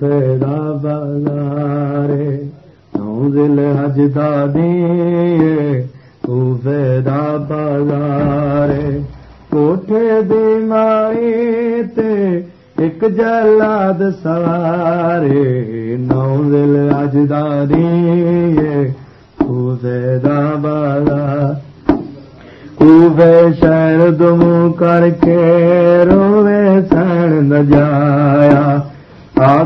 ਕੂਫੇ ਦਾ ਬਾਜ਼ਾਰੇ ਨੌ ਦਿਲ ਹਜ ਦਾ ਦੀਏ ਕੂਫੇ ਦਾ ਬਾਜ਼ਾਰੇ ਕੋਠੇ ਦੀ ਮਾਈ ਤੇ ਇੱਕ ਜਲਾਦ ਸਵਾਰੇ ਨੌ ਦਿਲ ਹਜ ਦਾ ਦੀਏ ਕੂਫੇ ਦਾ ਬਾਜ਼ਾਰ। ਕੂਵੇ ਸ਼ਹਿਰ ਦੁਮ ਕਰਕੇ ਰੋਵੇ ਸਣ ਨ